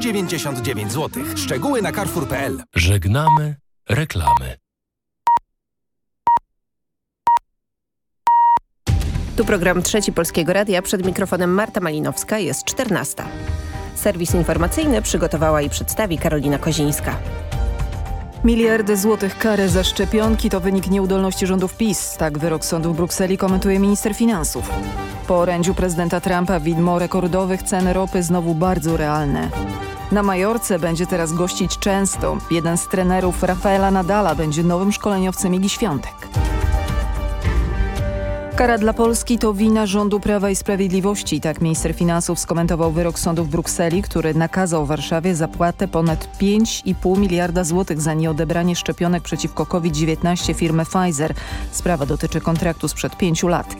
99 zł. Szczegóły na carrefour.pl. Żegnamy reklamy. Tu program Trzeci Polskiego Radia. Przed mikrofonem Marta Malinowska. Jest 14. Serwis informacyjny przygotowała i przedstawi Karolina Kozińska. Miliardy złotych kary za szczepionki to wynik nieudolności rządów PiS. Tak wyrok sądu w Brukseli komentuje minister finansów. Po orędziu prezydenta Trumpa widmo rekordowych cen ropy znowu bardzo realne. Na Majorce będzie teraz gościć często. Jeden z trenerów Rafaela Nadala będzie nowym szkoleniowcem Igi Świątek. Kara dla Polski to wina rządu Prawa i Sprawiedliwości. Tak minister finansów skomentował wyrok sądu w Brukseli, który nakazał Warszawie zapłatę ponad 5,5 miliarda złotych za nieodebranie szczepionek przeciwko COVID-19 firmy Pfizer. Sprawa dotyczy kontraktu sprzed pięciu lat.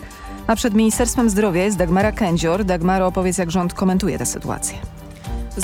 A przed Ministerstwem Zdrowia jest Dagmara Kędzior. Dagmara opowiedz jak rząd komentuje tę sytuację.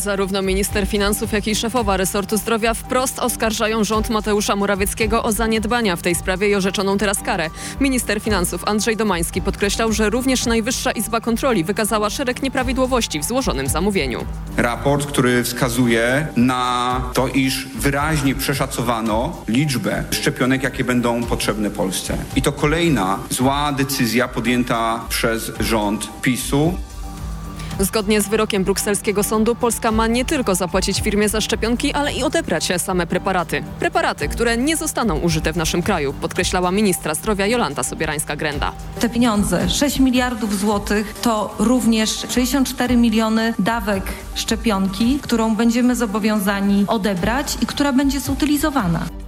Zarówno minister finansów, jak i szefowa resortu zdrowia wprost oskarżają rząd Mateusza Morawieckiego o zaniedbania w tej sprawie i orzeczoną teraz karę. Minister finansów Andrzej Domański podkreślał, że również Najwyższa Izba Kontroli wykazała szereg nieprawidłowości w złożonym zamówieniu. Raport, który wskazuje na to, iż wyraźnie przeszacowano liczbę szczepionek, jakie będą potrzebne Polsce. I to kolejna zła decyzja podjęta przez rząd PiSu. Zgodnie z wyrokiem brukselskiego sądu Polska ma nie tylko zapłacić firmie za szczepionki, ale i odebrać same preparaty. Preparaty, które nie zostaną użyte w naszym kraju, podkreślała ministra zdrowia Jolanta Sobierańska-Grenda. Te pieniądze, 6 miliardów złotych, to również 64 miliony dawek szczepionki, którą będziemy zobowiązani odebrać i która będzie zutylizowana.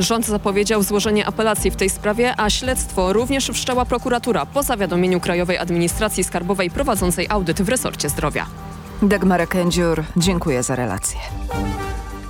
Rząd zapowiedział złożenie apelacji w tej sprawie, a śledztwo również wszczęła prokuratura po zawiadomieniu Krajowej Administracji Skarbowej prowadzącej audyt w resorcie zdrowia. Dagmara Kędzior, dziękuję za relację.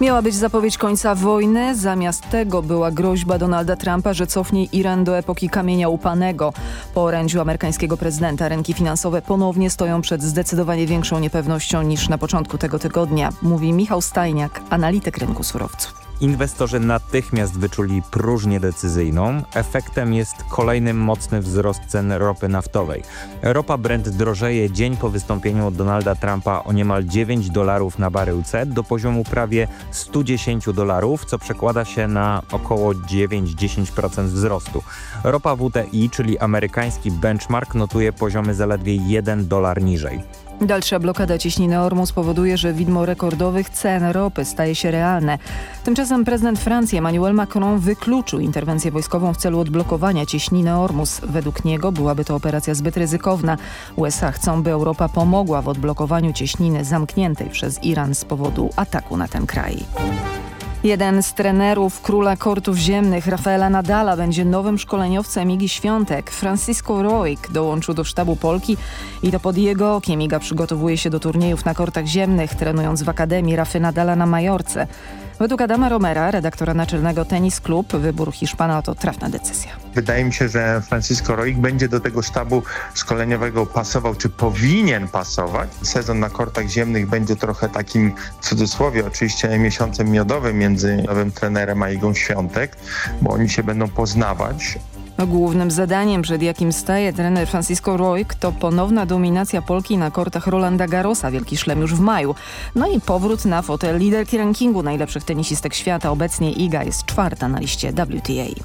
Miała być zapowiedź końca wojny, zamiast tego była groźba Donalda Trumpa, że cofnie Iran do epoki kamienia upanego. Po orędziu amerykańskiego prezydenta rynki finansowe ponownie stoją przed zdecydowanie większą niepewnością niż na początku tego tygodnia, mówi Michał Stajniak, analityk rynku surowców. Inwestorzy natychmiast wyczuli próżnię decyzyjną. Efektem jest kolejny mocny wzrost cen ropy naftowej. Ropa Brent drożeje dzień po wystąpieniu Donalda Trumpa o niemal 9 dolarów na baryłce do poziomu prawie 110 dolarów, co przekłada się na około 9-10% wzrostu. Ropa WTI, czyli amerykański benchmark, notuje poziomy zaledwie 1 dolar niżej. Dalsza blokada ciśniny Ormu spowoduje, że widmo rekordowych cen ropy staje się realne. Tymczasem prezydent Francji Emmanuel Macron wykluczył interwencję wojskową w celu odblokowania cieśniny Ormus. Według niego byłaby to operacja zbyt ryzykowna. USA chcą, by Europa pomogła w odblokowaniu cieśniny zamkniętej przez Iran z powodu ataku na ten kraj. Jeden z trenerów króla kortów ziemnych, Rafaela Nadala, będzie nowym szkoleniowcem Igi Świątek. Francisco Roig dołączył do sztabu Polki i to pod jego okiem Iga przygotowuje się do turniejów na kortach ziemnych, trenując w Akademii Rafy Nadala na Majorce. Według Adama Romera, redaktora naczelnego Tenis Club, wybór Hiszpana to trafna decyzja. Wydaje mi się, że Francisco Roig będzie do tego sztabu szkoleniowego pasował, czy powinien pasować. Sezon na kortach ziemnych będzie trochę takim, w cudzysłowie oczywiście, miesiącem miodowym między nowym trenerem a Igą Świątek, bo oni się będą poznawać. Głównym zadaniem, przed jakim staje trener Francisco Roig, to ponowna dominacja Polki na kortach Rolanda Garrosa, Wielki Szlem już w maju. No i powrót na fotel liderki rankingu najlepszych tenisistek świata. Obecnie Iga jest czwarta na liście WTA.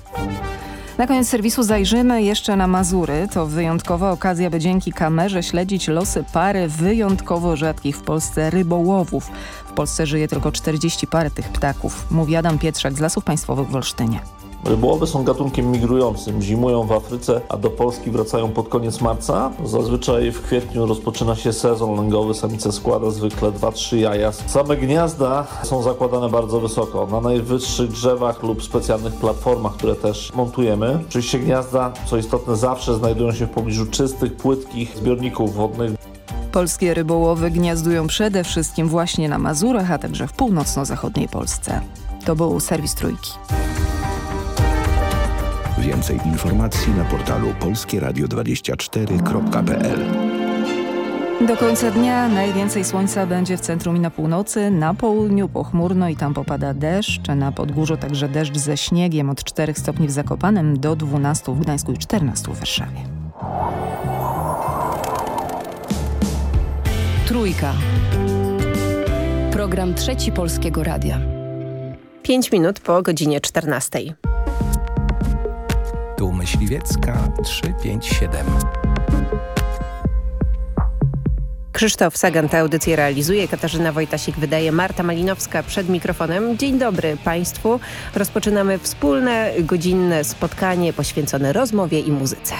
Na koniec serwisu zajrzymy jeszcze na Mazury. To wyjątkowa okazja, by dzięki kamerze śledzić losy pary wyjątkowo rzadkich w Polsce rybołowów. W Polsce żyje tylko 40 par tych ptaków, mówi Adam Pietrzak z Lasów Państwowych w Olsztynie. Rybołowy są gatunkiem migrującym, zimują w Afryce, a do Polski wracają pod koniec marca. Zazwyczaj w kwietniu rozpoczyna się sezon lęgowy, samica składa zwykle 2-3 jaja. Same gniazda są zakładane bardzo wysoko, na najwyższych drzewach lub specjalnych platformach, które też montujemy. Oczywiście gniazda, co istotne, zawsze znajdują się w pobliżu czystych, płytkich zbiorników wodnych. Polskie rybołowy gniazdują przede wszystkim właśnie na Mazurach, a także w północno-zachodniej Polsce. To był serwis Trójki. Więcej informacji na portalu polskieradio24.pl Do końca dnia najwięcej słońca będzie w centrum i na północy, na południu pochmurno i tam popada deszcz, na Podgórzu także deszcz ze śniegiem od 4 stopni w Zakopanem do 12 w Gdańsku i 14 w Warszawie. Trójka. Program Trzeci Polskiego Radia. 5 minut po godzinie 14. Tu Myśliwiecka 357. Krzysztof Sagan tę audycję realizuje, Katarzyna Wojtasik wydaje, Marta Malinowska przed mikrofonem. Dzień dobry Państwu. Rozpoczynamy wspólne, godzinne spotkanie poświęcone rozmowie i muzyce.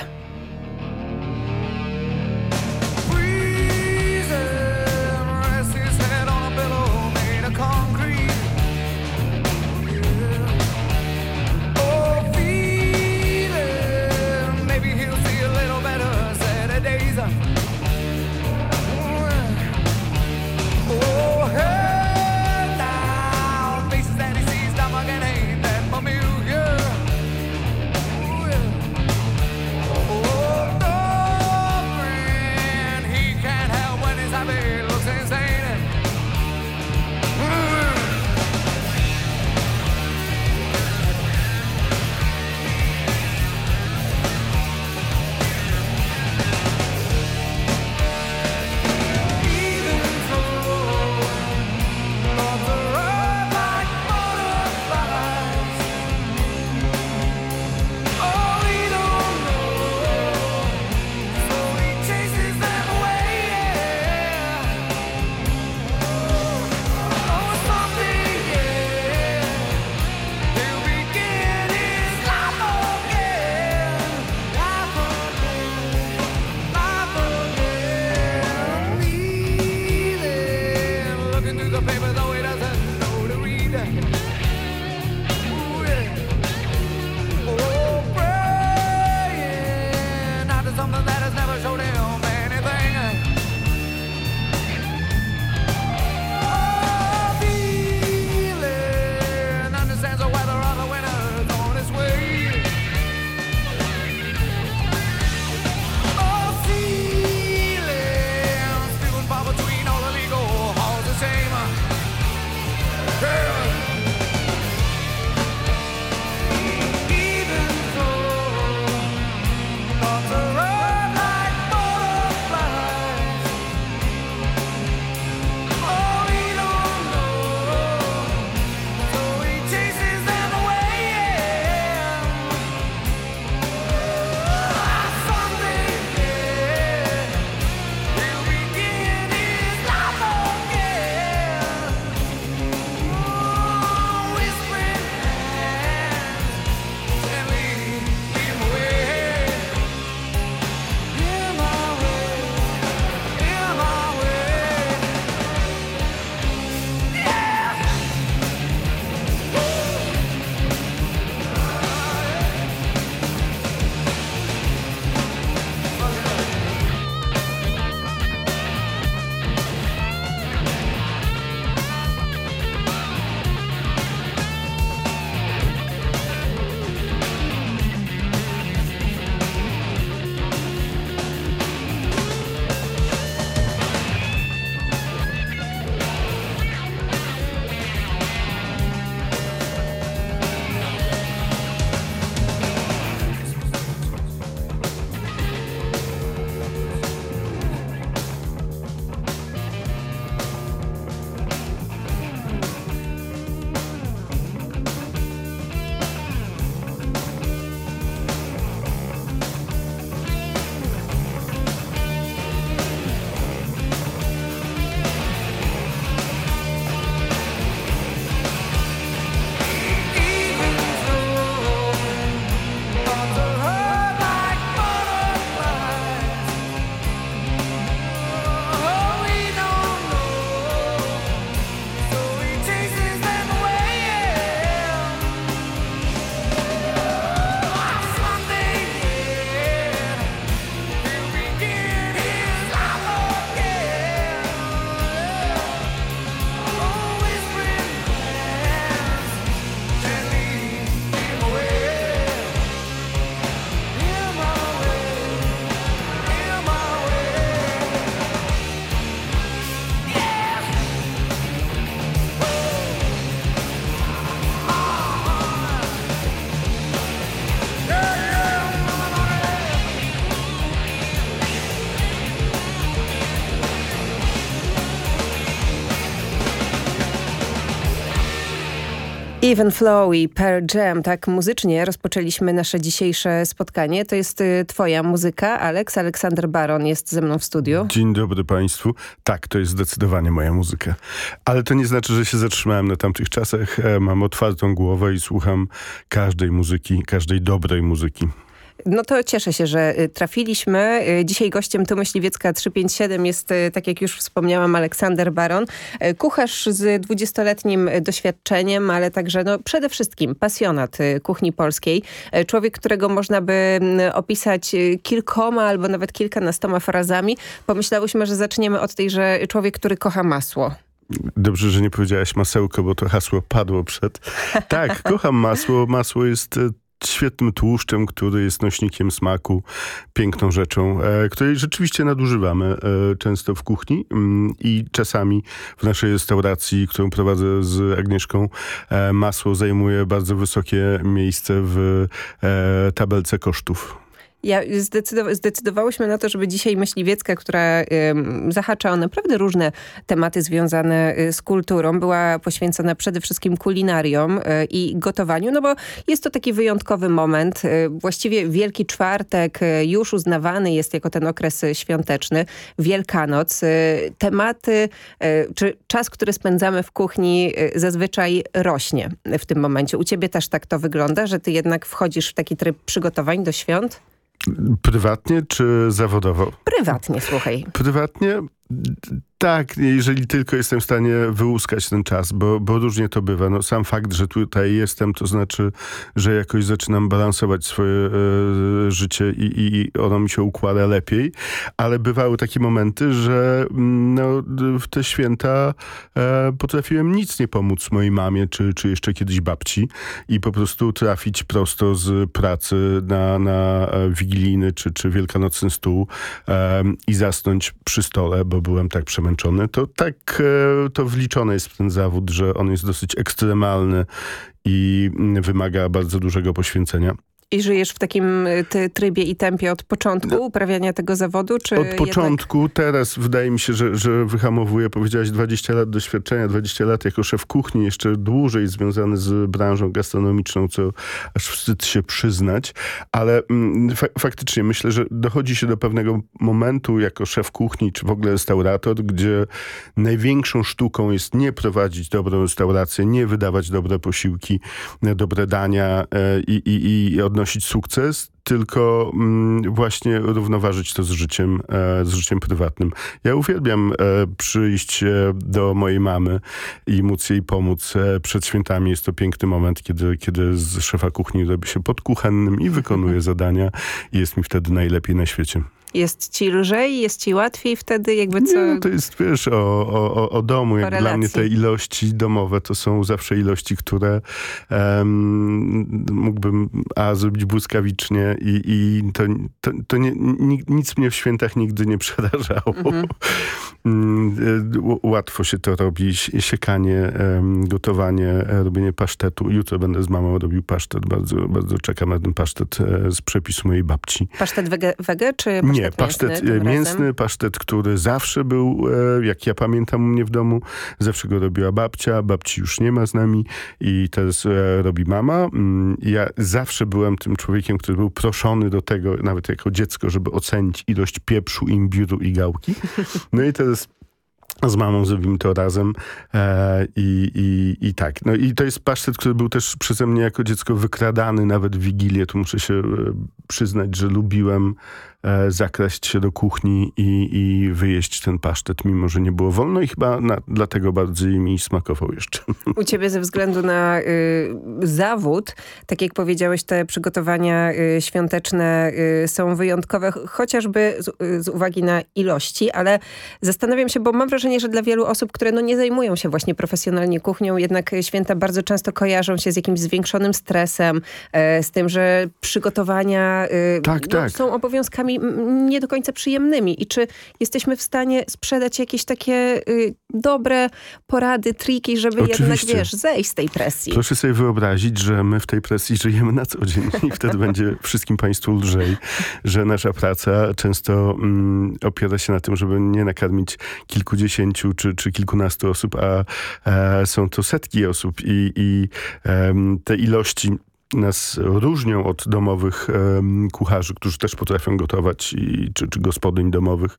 Even Flow i Jam, tak muzycznie rozpoczęliśmy nasze dzisiejsze spotkanie. To jest y, twoja muzyka, Alex. Aleksander Baron jest ze mną w studiu. Dzień dobry państwu. Tak, to jest zdecydowanie moja muzyka. Ale to nie znaczy, że się zatrzymałem na tamtych czasach. E, mam otwartą głowę i słucham każdej muzyki, każdej dobrej muzyki. No to cieszę się, że y, trafiliśmy. Y, dzisiaj gościem tu Myśliwiecka 357 jest, y, tak jak już wspomniałam, Aleksander Baron. Kucharz z dwudziestoletnim doświadczeniem, ale także no, przede wszystkim pasjonat kuchni polskiej. Człowiek, którego można by mm, opisać kilkoma albo nawet kilkunastoma frazami. Pomyślałyśmy, że zaczniemy od tej, że człowiek, który kocha masło. Dobrze, że nie powiedziałaś masełko, bo to hasło padło przed. Tak, kocham masło. Masło jest świetnym tłuszczem, który jest nośnikiem smaku, piękną rzeczą, e, której rzeczywiście nadużywamy e, często w kuchni mm, i czasami w naszej restauracji, którą prowadzę z Agnieszką, e, masło zajmuje bardzo wysokie miejsce w tabelce kosztów. Ja zdecydow zdecydowałyśmy na to, żeby dzisiaj Myśliwiecka, która zahacza o naprawdę różne tematy związane y, z kulturą, była poświęcona przede wszystkim kulinariom y, i gotowaniu, no bo jest to taki wyjątkowy moment. Y, właściwie Wielki Czwartek już uznawany jest jako ten okres świąteczny, Wielkanoc. Tematy, czy czas, który spędzamy w kuchni zazwyczaj rośnie w tym momencie. U ciebie też tak to wygląda, że ty jednak wchodzisz w taki tryb przygotowań do świąt? Prywatnie czy zawodowo? Prywatnie, słuchaj. Prywatnie tak, jeżeli tylko jestem w stanie wyłuskać ten czas, bo, bo różnie to bywa. No, sam fakt, że tutaj jestem, to znaczy, że jakoś zaczynam balansować swoje e, życie i, i ono mi się układa lepiej, ale bywały takie momenty, że mm, no, w te święta e, potrafiłem nic nie pomóc mojej mamie, czy, czy jeszcze kiedyś babci i po prostu trafić prosto z pracy na, na e, wigilijny czy, czy wielkanocny stół e, i zasnąć przy stole, bo byłem tak przemęczony, to tak e, to wliczone jest w ten zawód, że on jest dosyć ekstremalny i wymaga bardzo dużego poświęcenia. I żyjesz w takim y, trybie i tempie od początku no. uprawiania tego zawodu? Czy od początku. Jednak... Teraz wydaje mi się, że, że wyhamowuję. Powiedziałaś 20 lat doświadczenia, 20 lat jako szef kuchni, jeszcze dłużej związany z branżą gastronomiczną, co aż wstyd się przyznać. Ale mm, fa faktycznie myślę, że dochodzi się do pewnego momentu jako szef kuchni, czy w ogóle restaurator, gdzie największą sztuką jest nie prowadzić dobrą restaurację, nie wydawać dobre posiłki, dobre dania e, i, i, i odnosić odnosić sukces, tylko mm, właśnie równoważyć to z życiem, e, z życiem prywatnym. Ja uwielbiam e, przyjść e, do mojej mamy i móc jej pomóc przed świętami. Jest to piękny moment, kiedy, kiedy z szefa kuchni robi się podkuchennym i wykonuje zadania i jest mi wtedy najlepiej na świecie. Jest ci lżej, jest ci łatwiej wtedy jakby co... Nie, no to jest, wiesz, o, o, o domu. Jak dla mnie te ilości domowe to są zawsze ilości, które um, mógłbym a zrobić błyskawicznie i, i to, to, to nie, nic mnie w świętach nigdy nie przerażało. Mhm. Mm, e, łatwo się to robi. Siekanie, gotowanie, e, robienie pasztetu. Jutro będę z mamą robił pasztet. Bardzo, bardzo czekam na ten pasztet e, z przepisu mojej babci. Pasztet wege, wege czy pasztet Nie, pasztet mięsny, mięsny pasztet, który zawsze był, jak ja pamiętam u mnie w domu, zawsze go robiła babcia. Babci już nie ma z nami i teraz robi mama. Mm, ja zawsze byłem tym człowiekiem, który był proszony do tego, nawet jako dziecko, żeby ocenić ilość pieprzu, imbiru i gałki. No i teraz z mamą zrobimy to razem e, i, i, i tak. No i to jest pasztet, który był też przeze mnie jako dziecko wykradany nawet w Wigilię. Tu muszę się e, przyznać, że lubiłem zakraść się do kuchni i, i wyjeść ten pasztet, mimo że nie było wolno i chyba na, dlatego bardziej mi smakował jeszcze. U ciebie ze względu na y, zawód, tak jak powiedziałeś, te przygotowania y, świąteczne y, są wyjątkowe, chociażby z, z, uwagi na ilości, ale zastanawiam się, bo mam wrażenie, że dla wielu osób, które no, nie zajmują się właśnie profesjonalnie kuchnią, jednak święta bardzo często kojarzą się z jakimś zwiększonym stresem, e, z tym, że przygotowania y, tak, no, tak. są obowiązkami nie do końca przyjemnymi i czy jesteśmy w stanie sprzedać jakieś takie y, dobre porady, triki, żeby Oczywiście. jednak, wiesz, zejść z tej presji. Proszę sobie wyobrazić, że my w tej presji żyjemy na co dzień i wtedy będzie wszystkim państwu lżej, że nasza praca często mm, opiera się na tym, żeby nie nakarmić kilkudziesięciu czy, czy kilkunastu osób, a, a są to setki osób i, i um, te ilości nas różnią od domowych kucharzy, którzy też potrafią gotować, i, czy, czy gospodyń domowych.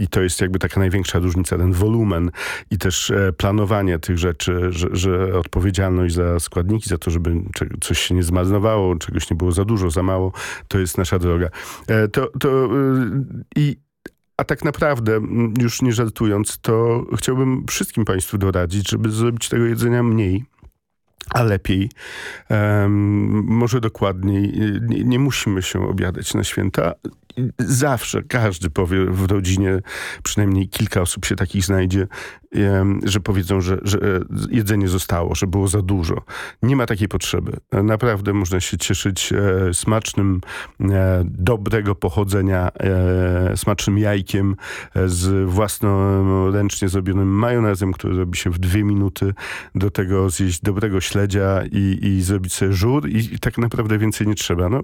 I to jest jakby taka największa różnica, ten wolumen i też e, planowanie tych rzeczy, że, że, odpowiedzialność za składniki, za to, żeby coś się nie zmarnowało, czegoś nie było za dużo, za mało, to jest nasza droga. E, to, to e, i a tak naprawdę, już nie żartując, to chciałbym wszystkim Państwu doradzić, żeby zrobić tego jedzenia mniej, a lepiej, um, może dokładniej. Nie, nie, musimy się obiadać na święta zawsze każdy powie w rodzinie, przynajmniej kilka osób się takich znajdzie, że powiedzą, że, że jedzenie zostało, że było za dużo. Nie ma takiej potrzeby. Naprawdę można się cieszyć e, smacznym, e, dobrego pochodzenia, e, smacznym jajkiem z własnoręcznie zrobionym majonezem, który robi się w dwie minuty. Do tego zjeść dobrego śledzia i, i zrobić sobie żur i, i tak naprawdę więcej nie trzeba. No,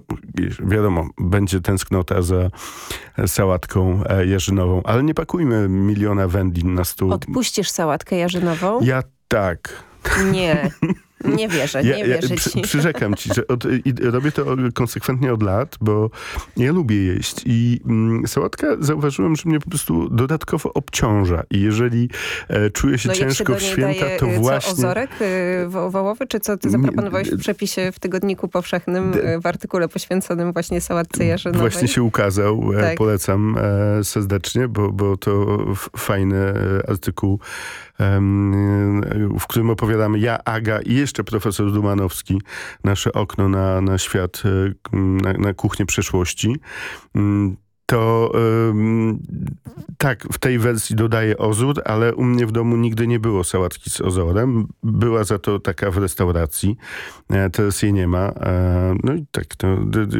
wiadomo, będzie tęsknota za sałatką e, jarzynową. Ale nie pakujmy miliona wędlin na stół. Odpuścisz sałatkę jarzynową? Ja tak. Nie. Nie wierzę, nie ja, wierzę ci. Przyrzekam ci, że od, robię to konsekwentnie od lat, bo ja lubię jeść i mm, sałatka zauważyłem, że mnie po prostu dodatkowo obciąża i jeżeli e, czuję się no ciężko się w święta, daje, to co, właśnie... ozorek y, wołowy, czy co ty zaproponowałeś w przepisie w Tygodniku Powszechnym y, w artykule poświęconym właśnie sałatce jarzynowej? Właśnie się ukazał, e, tak. polecam e, serdecznie, bo, bo to fajny e, artykuł w którym opowiadamy ja, Aga i jeszcze profesor Dumanowski, nasze okno na, na świat, e, na, na kuchnię przeszłości. To tak, w tej wersji dodaję ozór, ale u mnie w domu nigdy nie było sałatki z ozorem. Była za to taka w restauracji. E, teraz jej nie ma. E, no i tak, to,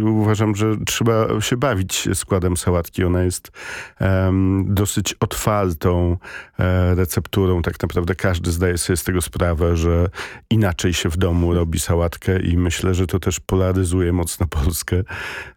uważam, że trzeba się bawić składem sałatki. Ona jest dosyć otwartą e, recepturą. Tak naprawdę każdy zdaje sobie z tego sprawę, że inaczej się w domu robi sałatkę i myślę, że to też polaryzuje mocno Polskę.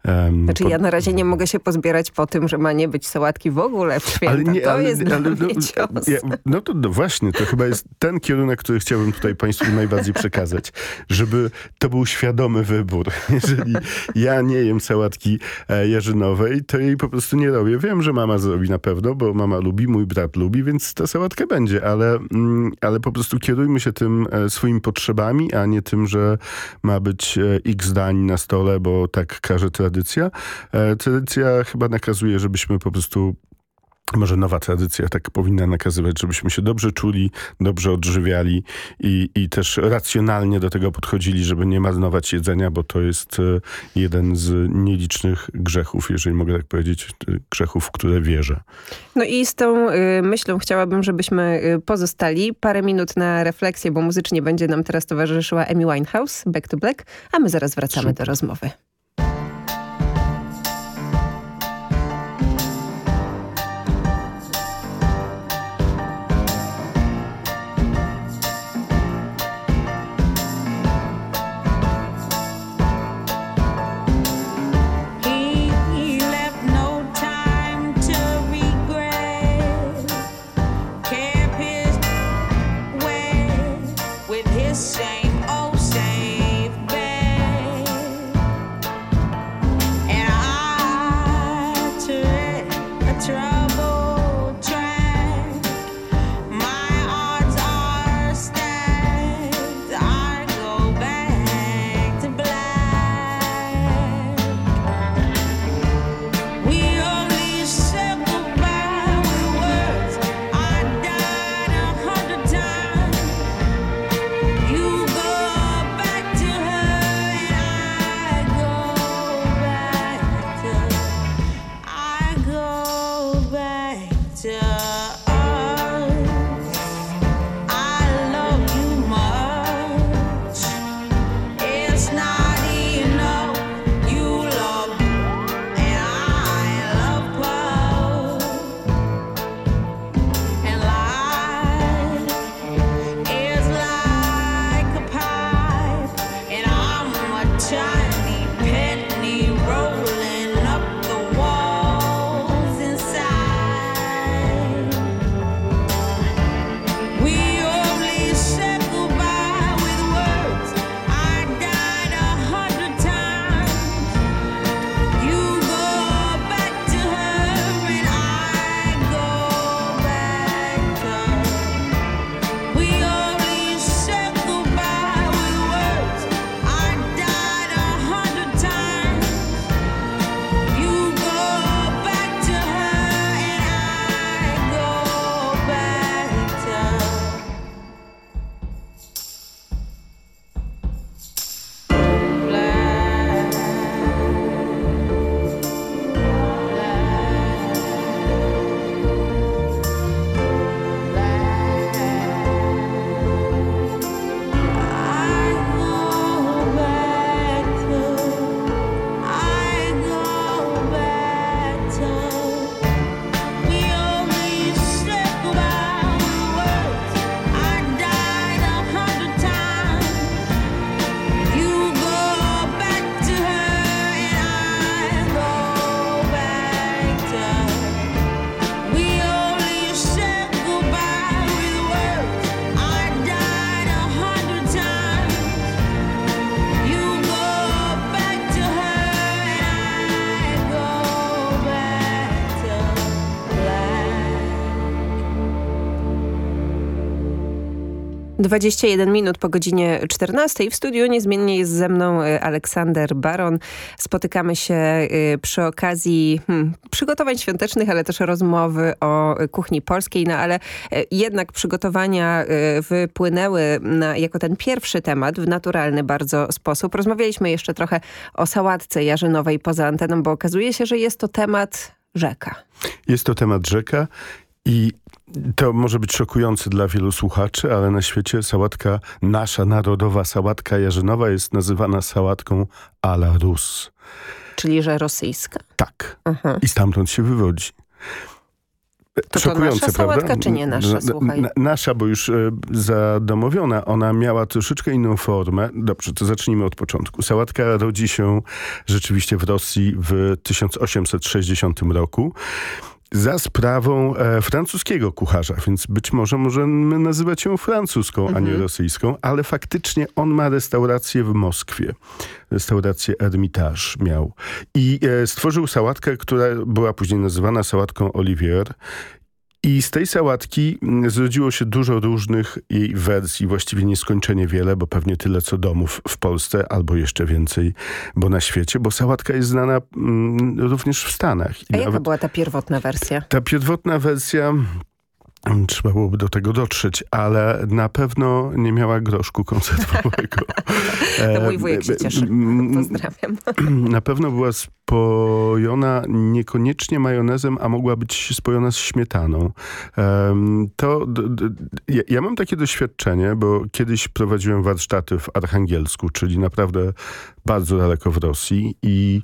Um, znaczy ja na razie nie mogę się pozbierać po tym, że ma nie być sałatki w ogóle w święta. Ale nie, to ale, jest ale, no, ja, no to no właśnie, to chyba jest ten kierunek, który chciałbym tutaj Państwu najbardziej przekazać. Żeby to był świadomy wybór. Jeżeli ja nie jem sałatki e, jarzynowej, to jej po prostu nie robię. Wiem, że mama zrobi na pewno, bo mama lubi, mój brat lubi, więc ta sałatka będzie, ale, mm, ale po prostu kierujmy się tym e, swoimi potrzebami, a nie tym, że ma być e, x dań na stole, bo tak każe tradycja. Tradycja chyba nakazuje, żebyśmy po prostu może nowa tradycja tak powinna nakazywać, żebyśmy się dobrze czuli, dobrze odżywiali i, i też racjonalnie do tego podchodzili, żeby nie marnować jedzenia, bo to jest e, jeden z nielicznych grzechów, jeżeli mogę tak powiedzieć, e, grzechów, w które wierzę. No i z tą y, myślą chciałabym, żebyśmy pozostali. Parę minut na refleksję, bo muzycznie będzie nam teraz towarzyszyła Amy Winehouse, Back to Black, a my zaraz wracamy Super. do rozmowy. this 21 minut po godzinie 14. W studiu niezmiennie jest ze mną y, Aleksander Baron. Spotykamy się y, przy okazji hmm, przygotowań świątecznych, ale też rozmowy o kuchni polskiej. No ale y, jednak przygotowania wypłynęły na, jako ten pierwszy temat w naturalny bardzo sposób. Rozmawialiśmy jeszcze trochę o sałatce jarzynowej poza anteną, bo okazuje się, że jest to temat rzeka. Jest to temat rzeka i to może być szokujące dla wielu słuchaczy, ale na świecie sałatka, nasza narodowa sałatka jarzynowa jest nazywana sałatką a la Rus. Czyli, że rosyjska? Tak. I stamtąd się wywodzi. To Szokujące, to nasza prawda? sałatka, czy nie nasza? Słuchaj. nasza, bo już e, zadomowiona, ona miała troszeczkę inną formę. Dobrze, to zacznijmy od początku. Sałatka rodzi się rzeczywiście w Rosji w 1860 roku za sprawą e, francuskiego kucharza, więc być może możemy nazywać ją francuską, mhm. a nie mhm. rosyjską, ale faktycznie on ma restaurację w Moskwie. Restaurację Hermitage miał. I e, stworzył sałatkę, która była później nazywana sałatką Olivier i z tej sałatki mm, zrodziło się dużo różnych jej wersji, właściwie nieskończenie wiele, bo pewnie tyle co domów w Polsce, albo jeszcze więcej, bo na świecie, bo sałatka jest znana mm, również w Stanach. I A jaka była ta pierwotna wersja? Ta pierwotna wersja Trzeba byłoby do tego dotrzeć, ale na pewno nie miała groszku koncertowego. to mój wujek się cieszy. Pozdrawiam. Na pewno była spojona niekoniecznie majonezem, a mogła być spojona z śmietaną. To, ja, ja mam takie doświadczenie, bo kiedyś prowadziłem warsztaty w Archangelsku, czyli naprawdę bardzo daleko w Rosji i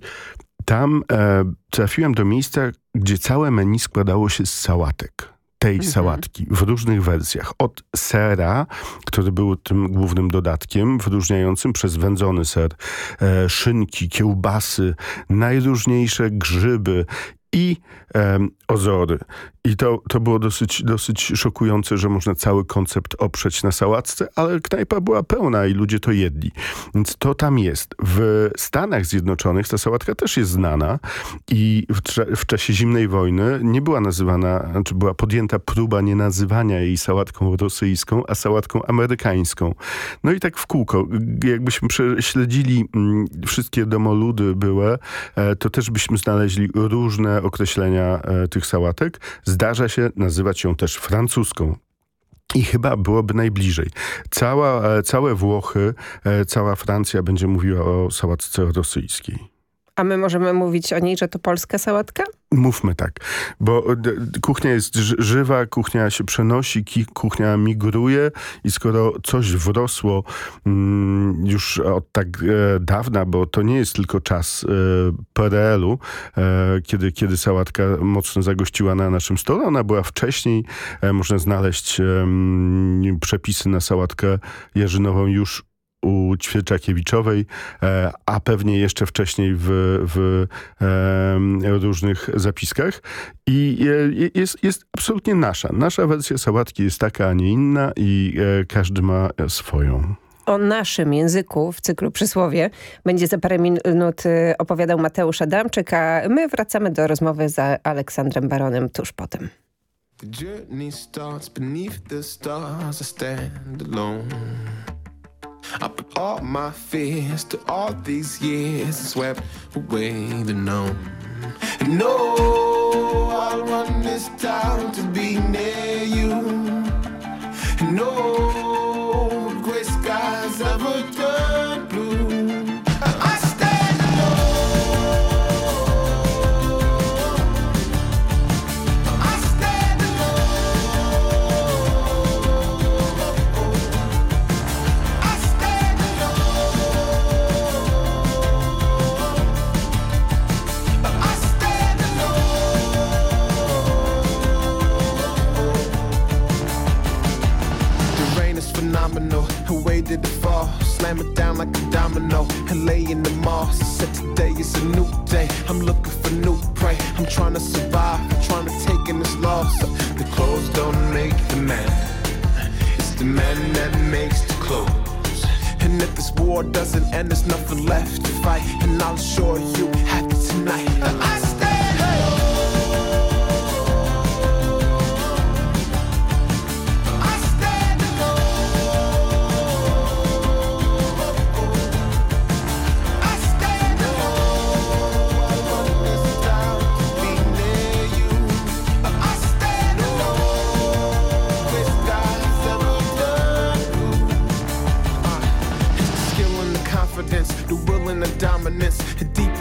tam e, trafiłem do miejsca, gdzie całe menu składało się z sałatek tej mhm. sałatki w różnych wersjach. Od sera, który był tym głównym dodatkiem, wyróżniającym przez wędzony ser, e, szynki, kiełbasy, najróżniejsze grzyby i ozory. I to, to było dosyć, dosyć szokujące, że można cały koncept oprzeć na sałatce, ale knajpa była pełna i ludzie to jedli. Więc to tam jest. W Stanach Zjednoczonych ta sałatka też jest znana i w, w czasie zimnej wojny nie była nazywana, znaczy była podjęta próba nie nazywania jej sałatką rosyjską, a sałatką amerykańską. No i tak w kółko. Jakbyśmy prześledzili mm, wszystkie domoludy były, e, to też byśmy znaleźli różne określenia e, tych sałatek. Zdarza się nazywać ją też francuską. I chyba byłoby najbliżej. Cała, e, całe Włochy, e, cała Francja będzie mówiła o sałatce rosyjskiej. A my możemy mówić o niej, że to polska sałatka? Mówmy tak, bo kuchnia jest żywa, kuchnia się przenosi, kuchnia migruje i skoro coś wrosło mm, już od tak e, dawna, bo to nie jest tylko czas e, PRL-u, e, kiedy, kiedy sałatka mocno zagościła na naszym stole, ona była wcześniej, e, można znaleźć przepisy na sałatkę jarzynową już u Ćwierczakiewiczowej, e, a pewnie jeszcze wcześniej w, w różnych zapiskach. I jest, jest absolutnie nasza. Nasza wersja sałatki jest taka, a nie inna i e, każdy ma swoją. O naszym języku w cyklu Przysłowie będzie za parę minut opowiadał Mateusz Adamczyk, a my wracamy do rozmowy z Aleksandrem Baronem tuż potem. The journey starts beneath the stars, I stand alone. I put all my fears to all these years swept away the known. No, I want this town to be near you. No, gray skies ever turn did it fall. Slam it down like a domino and lay in the moss. Said today is a new day. I'm looking for new prey. I'm trying to survive, trying to take in this loss. The clothes don't make the man. It's the man that makes the clothes. And if this war doesn't end, there's nothing left to fight. And I'll assure you, happy tonight.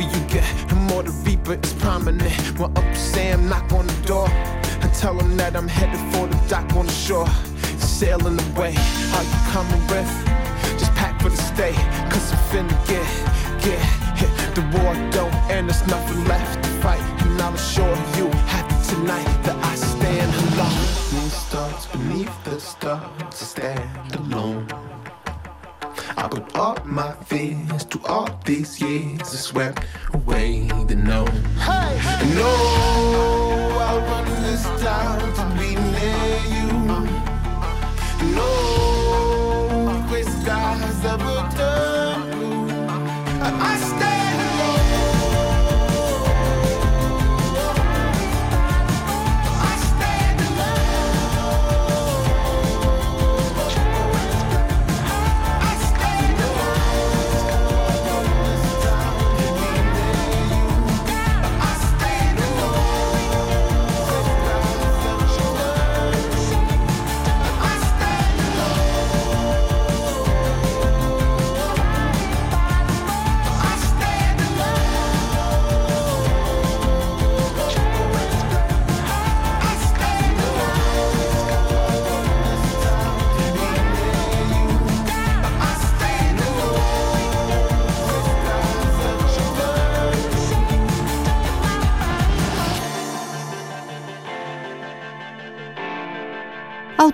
You get, the more the reaper is prominent. When Uncle Sam knock on the door, I tell him that I'm headed for the dock on the shore. Sailing away, are you coming with? Just pack for the stay, cause I'm finna get, get hit. The war don't end, there's nothing left to fight. And I'll assure you, happy tonight that I stand alone. These stars beneath the stars to stand alone. I put all my fears to all these years I swept away the known. Hey, hey. No, I'll run this town to be near you. No, gray skies ever turn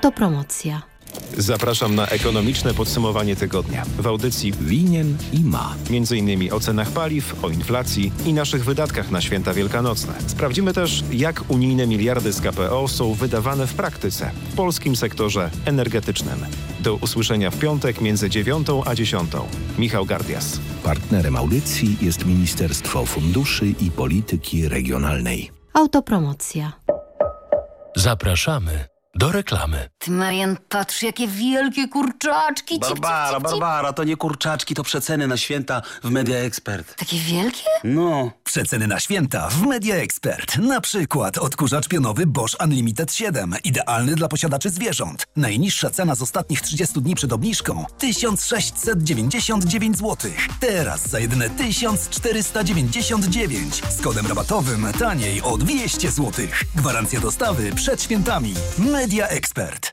Autopromocja. Zapraszam na ekonomiczne podsumowanie tygodnia. W audycji Winien i ma. Między innymi o cenach paliw, o inflacji i naszych wydatkach na święta wielkanocne. Sprawdzimy też, jak unijne miliardy z KPO są wydawane w praktyce w polskim sektorze energetycznym. Do usłyszenia w piątek między 9 a 10. Michał Gardias. Partnerem audycji jest Ministerstwo Funduszy i Polityki Regionalnej. Autopromocja. Zapraszamy do reklamy. Ty, Marian, patrz, jakie wielkie kurczaczki. Cip, Barbara, cip, cip, cip. Barbara, to nie kurczaczki, to przeceny na święta w Media Expert. Takie wielkie? No. Przeceny na święta w Media Expert. Na przykład odkurzacz pionowy Bosch Unlimited 7. Idealny dla posiadaczy zwierząt. Najniższa cena z ostatnich 30 dni przed obniżką 1699 zł. Teraz za jedyne 1499. Z kodem rabatowym taniej o 200 zł. Gwarancja dostawy przed świętami. Media Expert.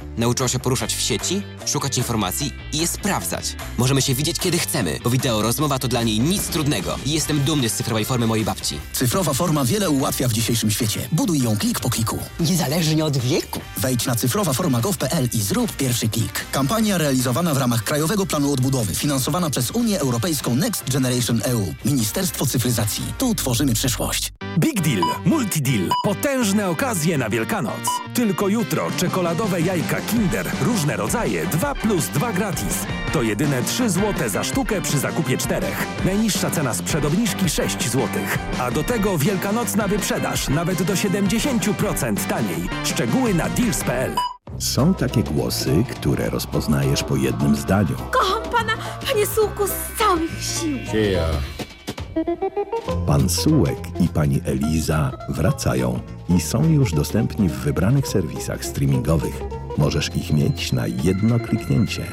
Nauczyła się poruszać w sieci, szukać informacji i je sprawdzać. Możemy się widzieć kiedy chcemy, bo wideo rozmowa to dla niej nic trudnego. I jestem dumny z cyfrowej formy mojej babci. Cyfrowa forma wiele ułatwia w dzisiejszym świecie. Buduj ją klik po kliku. Niezależnie od wieku. Wejdź na cyfrowaforma.gov.pl i zrób pierwszy klik. Kampania realizowana w ramach Krajowego Planu Odbudowy, finansowana przez Unię Europejską Next Generation EU. Ministerstwo Cyfryzacji. Tu tworzymy przyszłość. Big Deal, Multideal. Potężne okazje na Wielkanoc. Tylko jutro czekoladowe jajka Kinder, różne rodzaje, 2 plus 2 gratis. To jedyne 3 zł za sztukę przy zakupie czterech. Najniższa cena sprzed obniżki 6 zł. A do tego wielkanocna wyprzedaż, nawet do 70% taniej. Szczegóły na deals.pl. Są takie głosy, które rozpoznajesz po jednym zdaniu. Kocham pana, panie Sułku, z całych sił. Pan Sułek i pani Eliza wracają i są już dostępni w wybranych serwisach streamingowych. Możesz ich mieć na jedno kliknięcie.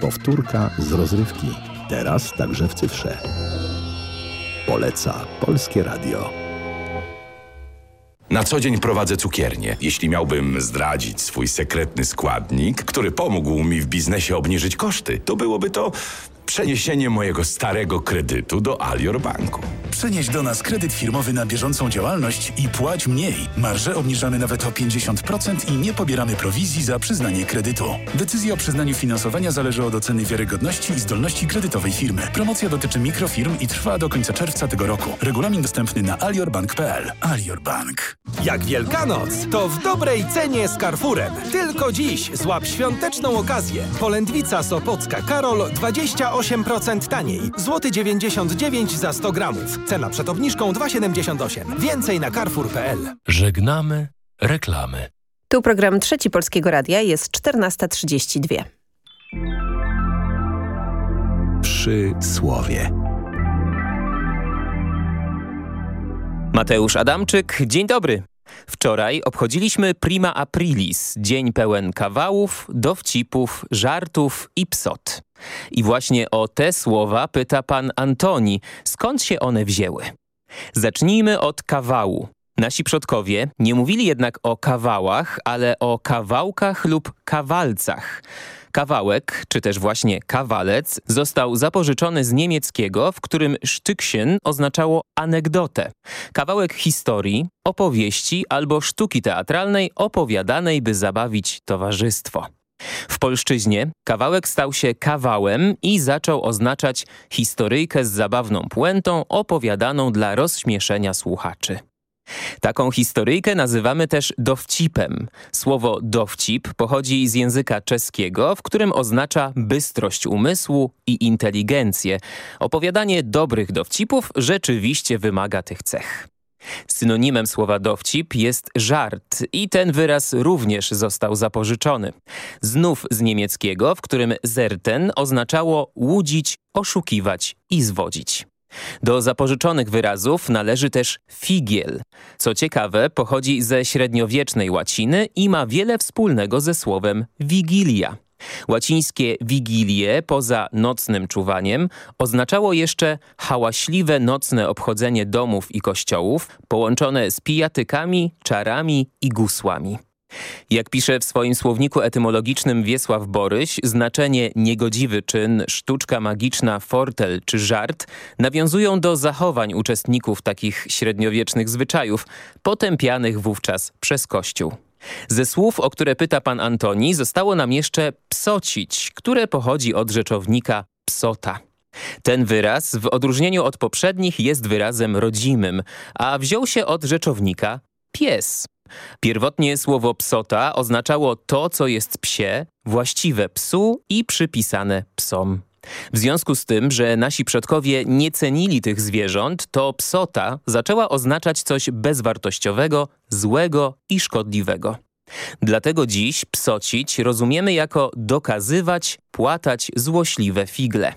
Powtórka z rozrywki. Teraz także w cyfrze. Poleca Polskie Radio. Na co dzień prowadzę cukiernię. Jeśli miałbym zdradzić swój sekretny składnik, który pomógł mi w biznesie obniżyć koszty, to byłoby to przeniesienie mojego starego kredytu do Alior Banku. Przenieś do nas kredyt firmowy na bieżącą działalność i płać mniej. Marże obniżamy nawet o 50% i nie pobieramy prowizji za przyznanie kredytu. Decyzja o przyznaniu finansowania zależy od oceny wiarygodności i zdolności kredytowej firmy. Promocja dotyczy mikrofirm i trwa do końca czerwca tego roku. Regulamin dostępny na aliorbank.pl. Alior Bank. Jak Wielkanoc, to w dobrej cenie z Carrefourem. Tylko dziś złap świąteczną okazję. Polędwica Sopocka Karol 28% taniej. Złoty 99 za 100 gramów. Cena przed obniżką 2,78. Więcej na carrefour.pl. Żegnamy reklamy. Tu program Trzeci Polskiego Radia jest 14.32. Przy słowie. Mateusz Adamczyk, dzień dobry. Wczoraj obchodziliśmy Prima Aprilis, dzień pełen kawałów, dowcipów, żartów i psot. I właśnie o te słowa pyta pan Antoni, skąd się one wzięły. Zacznijmy od kawału. Nasi przodkowie nie mówili jednak o kawałach, ale o kawałkach lub kawalcach. Kawałek, czy też właśnie kawalec, został zapożyczony z niemieckiego, w którym Stückchen oznaczało anegdotę. Kawałek historii, opowieści albo sztuki teatralnej opowiadanej, by zabawić towarzystwo. W polszczyźnie kawałek stał się kawałem i zaczął oznaczać historyjkę z zabawną puentą opowiadaną dla rozśmieszenia słuchaczy. Taką historyjkę nazywamy też dowcipem. Słowo dowcip pochodzi z języka czeskiego, w którym oznacza bystrość umysłu i inteligencję. Opowiadanie dobrych dowcipów rzeczywiście wymaga tych cech. Synonimem słowa dowcip jest żart i ten wyraz również został zapożyczony. Znów z niemieckiego, w którym zerten oznaczało łudzić, oszukiwać i zwodzić. Do zapożyczonych wyrazów należy też figiel. Co ciekawe, pochodzi ze średniowiecznej łaciny i ma wiele wspólnego ze słowem wigilia. Łacińskie wigilie, poza nocnym czuwaniem, oznaczało jeszcze hałaśliwe nocne obchodzenie domów i kościołów, połączone z pijatykami, czarami i gusłami. Jak pisze w swoim słowniku etymologicznym Wiesław Boryś, znaczenie niegodziwy czyn, sztuczka magiczna, fortel czy żart nawiązują do zachowań uczestników takich średniowiecznych zwyczajów, potępianych wówczas przez Kościół. Ze słów, o które pyta pan Antoni, zostało nam jeszcze psocić, które pochodzi od rzeczownika psota. Ten wyraz w odróżnieniu od poprzednich jest wyrazem rodzimym, a wziął się od rzeczownika pies. Pierwotnie słowo psota oznaczało to, co jest psie, właściwe psu i przypisane psom. W związku z tym, że nasi przodkowie nie cenili tych zwierząt, to psota zaczęła oznaczać coś bezwartościowego, złego i szkodliwego. Dlatego dziś psocić rozumiemy jako dokazywać, płatać złośliwe figle.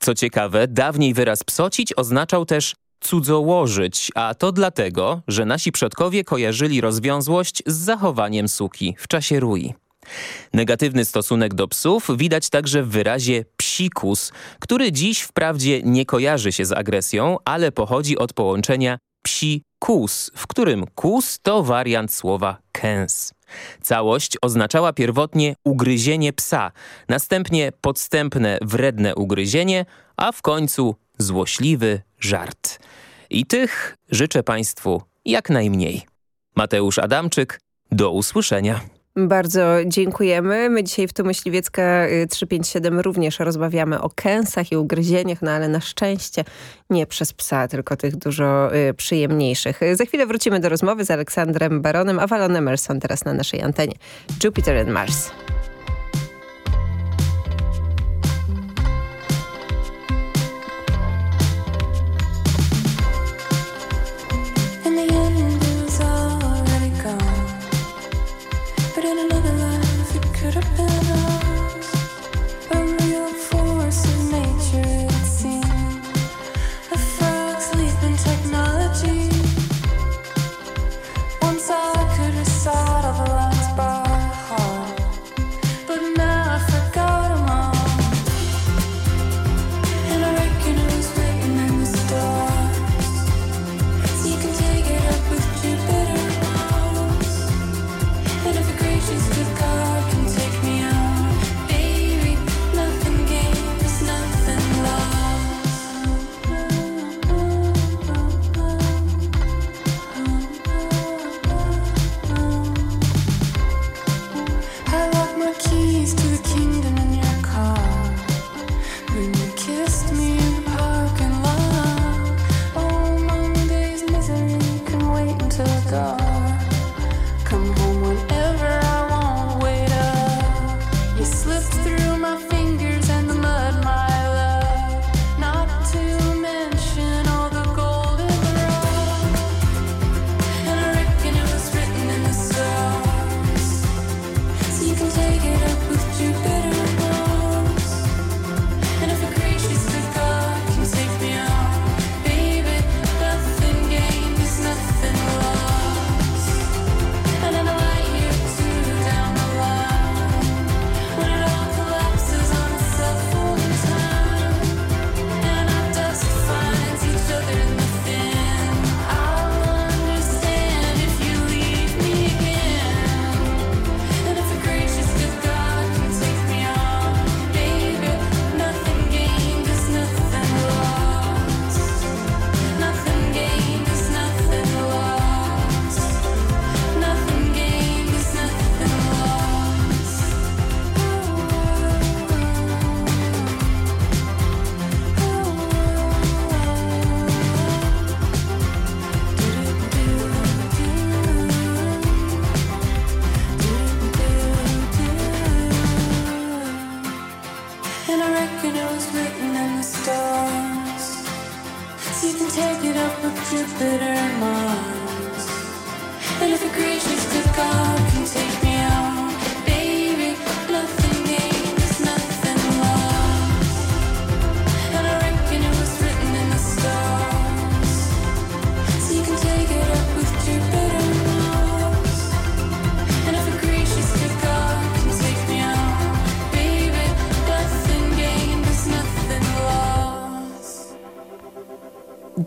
Co ciekawe, dawniej wyraz psocić oznaczał też cudzołożyć, a to dlatego, że nasi przodkowie kojarzyli rozwiązłość z zachowaniem suki w czasie rui. Negatywny stosunek do psów widać także w wyrazie psikus, który dziś wprawdzie nie kojarzy się z agresją, ale pochodzi od połączenia psi kus, w którym kus to wariant słowa kęs. Całość oznaczała pierwotnie ugryzienie psa, następnie podstępne wredne ugryzienie, a w końcu złośliwy żart. I tych życzę Państwu jak najmniej. Mateusz Adamczyk, do usłyszenia. Bardzo dziękujemy. My dzisiaj w Tu Myśliwiecka 357 również rozmawiamy o kęsach i ugryzieniach, no ale na szczęście nie przez psa, tylko tych dużo y, przyjemniejszych. Za chwilę wrócimy do rozmowy z Aleksandrem Baronem, a Valon Emerson teraz na naszej antenie. Jupiter and Mars.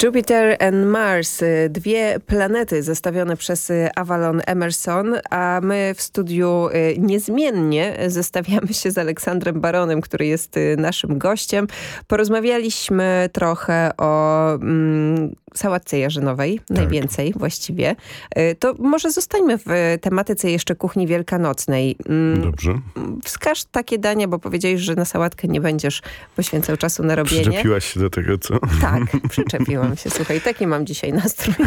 Jupiter and Mars, y, dwie planety zestawione przez y, Avalon Emerson, a my w studiu y, niezmiennie zestawiamy się z Aleksandrem Baronem, który jest naszym gościem. Porozmawialiśmy trochę o mm, sałatce jarzynowej, tak. najwięcej właściwie. To może zostańmy w tematyce jeszcze kuchni wielkanocnej. Mm, Dobrze. Wskaż takie dania, bo powiedziałeś, że na sałatkę nie będziesz poświęcał czasu na robienie. Przyczepiłaś się do tego, co? Tak, przyczepiłam się. Słuchaj, taki mam dzisiaj nastrój.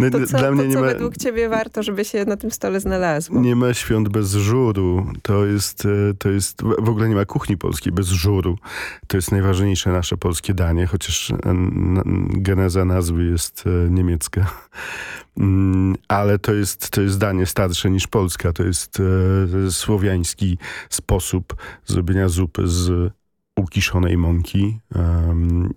No, to co, Dla mnie to, nie co ma... według ciebie warto, żeby się na tym stole znalazło? Nie ma świąt bez żuru. To jest, e, to jest, w ogóle nie ma kuchni polskiej bez żuru. To jest najważniejsze nasze polskie danie, chociaż e, geneza nazwy jest e, niemiecka. Mm, ale to jest, to jest danie starsze niż Polska. To jest słowiański sposób zrobienia zupy z ukiszonej mąki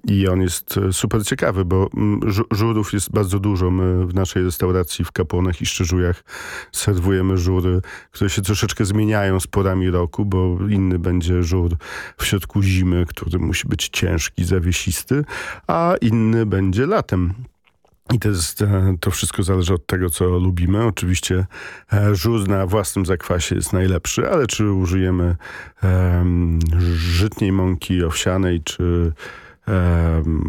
i on jest e, super ciekawy, bo mm, żurów jest bardzo dużo. My w naszej restauracji w Kapłonach i Szczerzujach serwujemy żury, które się troszeczkę zmieniają z porami roku, bo inny będzie żur w środku zimy, który musi być ciężki, zawiesisty, a inny będzie latem. I to, jest, e, to wszystko zależy od tego, co lubimy. Oczywiście e, żółz na własnym zakwasie jest najlepszy, ale czy użyjemy um, żytniej mąki owsianej, czy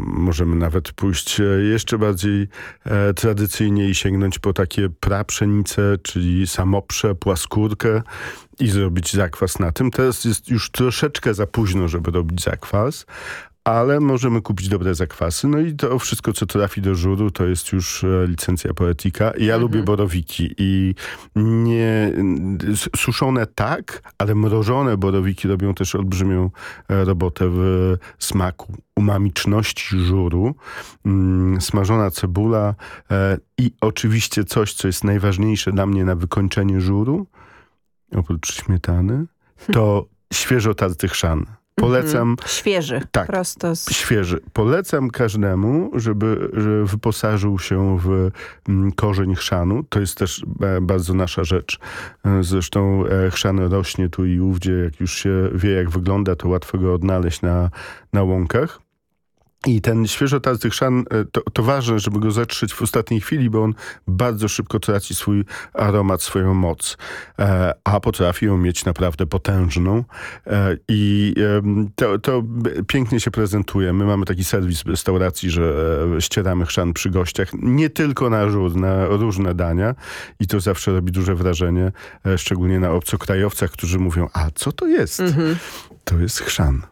możemy nawet pójść e, jeszcze bardziej e, tradycyjnie i sięgnąć po takie prapszenice, czyli samoprze, płaskórkę i zrobić zakwas na tym. Teraz jest już troszeczkę za późno, żeby robić zakwas, ale możemy kupić dobre zakwasy. No i to wszystko, co trafi do żuru, to jest już e, licencja poetyka. Ja mhm. lubię borowiki i nie suszone tak, ale mrożone borowiki robią też olbrzymią e, robotę w smaku, umamiczności żuru. Mm, smażona cebula e, i oczywiście coś, co jest najważniejsze dla mnie na wykończenie żuru, oprócz śmietany, to świeżo tarty chrzan. Polecam... Mm, świeży. Tak, prosto z... świeży. Polecam każdemu, żeby, żeby wyposażył się w mm, korzeń chrzanu. To jest też e, bardzo nasza rzecz. E, zresztą e, chrzan rośnie tu i ówdzie. Jak już się wie, jak wygląda, to łatwo go odnaleźć na, na łąkach. I ten świeżo tarty chrzan, e, to, to, ważne, żeby go zatrzeć w ostatniej chwili, bo on bardzo szybko traci swój aromat, swoją moc. E, a potrafi ją mieć naprawdę potężną. E, I e, to, to, pięknie się prezentuje. My mamy taki serwis w restauracji, że e, ścieramy chrzan przy gościach. Nie tylko na żur, na różne dania. I to zawsze robi duże wrażenie, e, szczególnie na obcokrajowcach, którzy mówią, a co to jest? Mhm. To jest chrzan.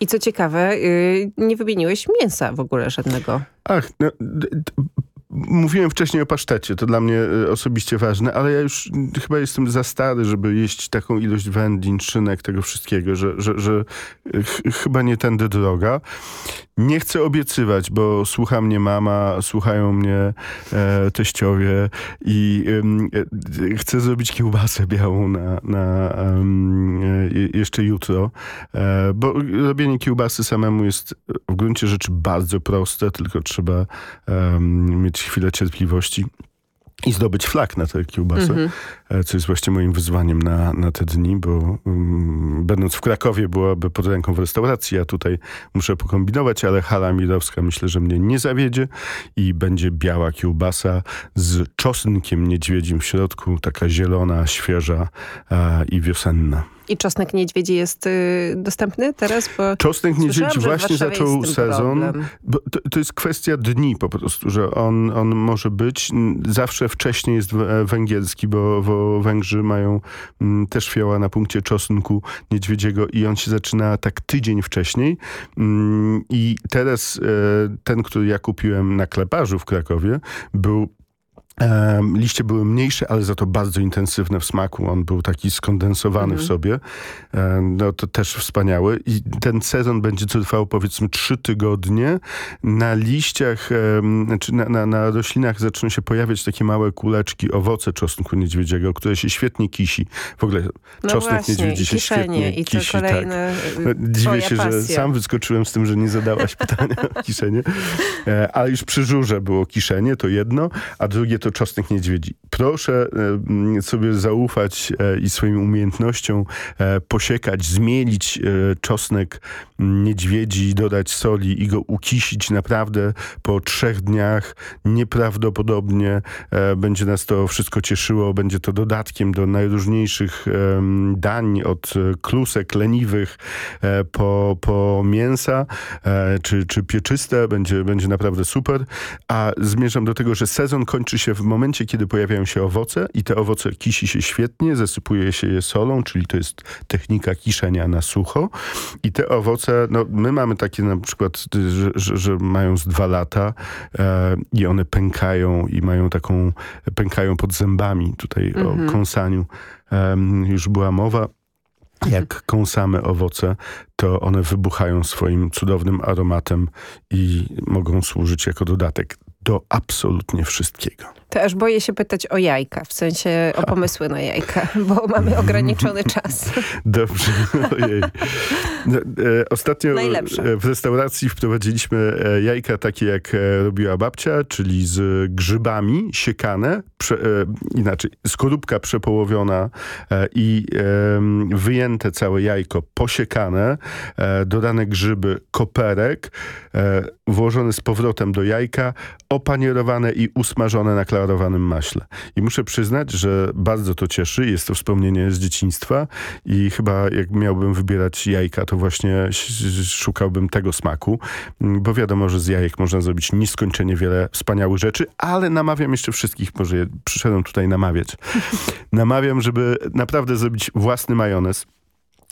I co ciekawe, yy, nie wymieniłeś mięsa w ogóle żadnego. Ach, no, Mówiłem wcześniej o pasztecie, to dla mnie y, osobiście ważne, ale ja już chyba jestem za stary, żeby jeść taką ilość wędlin, szynek, tego wszystkiego, że, że, że chyba nie tędy droga. Nie chcę obiecywać, bo słucha mnie mama, słuchają mnie e, teściowie i e, chcę zrobić kiełbasę białą na, na e, jeszcze jutro, e, bo robienie kiełbasy samemu jest w gruncie rzeczy bardzo proste, tylko trzeba mieć chwilę cierpliwości i zdobyć flak na tę kiełbasę, mm -hmm. co jest właśnie moim wyzwaniem na, na te dni, bo um, będąc w Krakowie byłaby pod ręką w restauracji, ja tutaj muszę pokombinować, ale hala mirowska myślę, że mnie nie zawiedzie i będzie biała kiełbasa z czosnkiem niedźwiedzim w środku, taka zielona, świeża a, i wiosenna. I czosnek niedźwiedzi jest y, dostępny teraz? Bo czosnek niedźwiedzi właśnie zaczął sezon. To, to, jest kwestia dni po prostu, że on, on może być. Zawsze wcześniej jest węgierski, bo, bo Węgrzy mają m, też fioła na punkcie czosnku niedźwiedziego i on się zaczyna tak tydzień wcześniej. Mm, I teraz e, ten, który ja kupiłem na kleparzu w Krakowie, był liście były mniejsze, ale za to bardzo intensywne w smaku. On był taki skondensowany w Mhm. sobie. no to też wspaniały. I ten sezon będzie trwał powiedzmy trzy tygodnie. Na liściach, em, znaczy na, na, na roślinach zaczną się pojawiać takie małe kuleczki, owoce czosnku niedźwiedziego, które się świetnie kisi. W ogóle No czosnek właśnie, niedźwiedzi się świetnie i kisi. kolejne, tak. y, No, Dziwię się, że pasja. sam wyskoczyłem z tym, że nie zadałaś pytania o kiszenie. E, Ale już przy żurze było kiszenie, to jedno, a drugie to czosnek niedźwiedzi. Proszę e, sobie zaufać e, i swoim umiejętnościom e, posiekać, zmielić czosnek niedźwiedzi, dodać soli i go ukisić naprawdę po trzech dniach. Nieprawdopodobnie będzie nas to wszystko cieszyło. Będzie to dodatkiem do najróżniejszych dań, od klusek leniwych po, po mięsa czy, czy pieczyste. Będzie, będzie naprawdę super. A zmierzam do tego, że sezon kończy się w momencie, kiedy pojawiają się owoce i te owoce kisi się świetnie, zasypuje się je solą, czyli to jest technika kiszenia na sucho. I te owoce, no my mamy takie na przykład, że, że, że mają z dwa lata e, i one pękają i mają taką, pękają pod zębami. Tutaj Mhm. o kąsaniu em, już była mowa. Jak kąsamy owoce, to one wybuchają swoim cudownym aromatem i mogą służyć jako dodatek do absolutnie wszystkiego. To aż boję się pytać o jajka, w sensie o pomysły na jajka, bo mamy ograniczony czas. Dobrze, ojej. No, e, Ostatnio Najlepsze. w restauracji wprowadziliśmy e, jajka takie, jak e, robiła babcia, czyli z grzybami siekane, prze, inaczej, skorupka przepołowiona i wyjęte całe jajko posiekane, dodane grzyby, koperek, włożone z powrotem do jajka, opanierowane i usmażone na klarowanym maśle. I muszę przyznać, że bardzo to cieszy. Jest to wspomnienie z dzieciństwa i chyba jak miałbym wybierać jajka, to właśnie szukałbym tego smaku, Mm, bo wiadomo, że z jajek można zrobić nieskończenie wiele wspaniałych rzeczy, ale namawiam jeszcze wszystkich, może przyszedłem tutaj namawiać. Namawiam, żeby naprawdę zrobić własny majonez.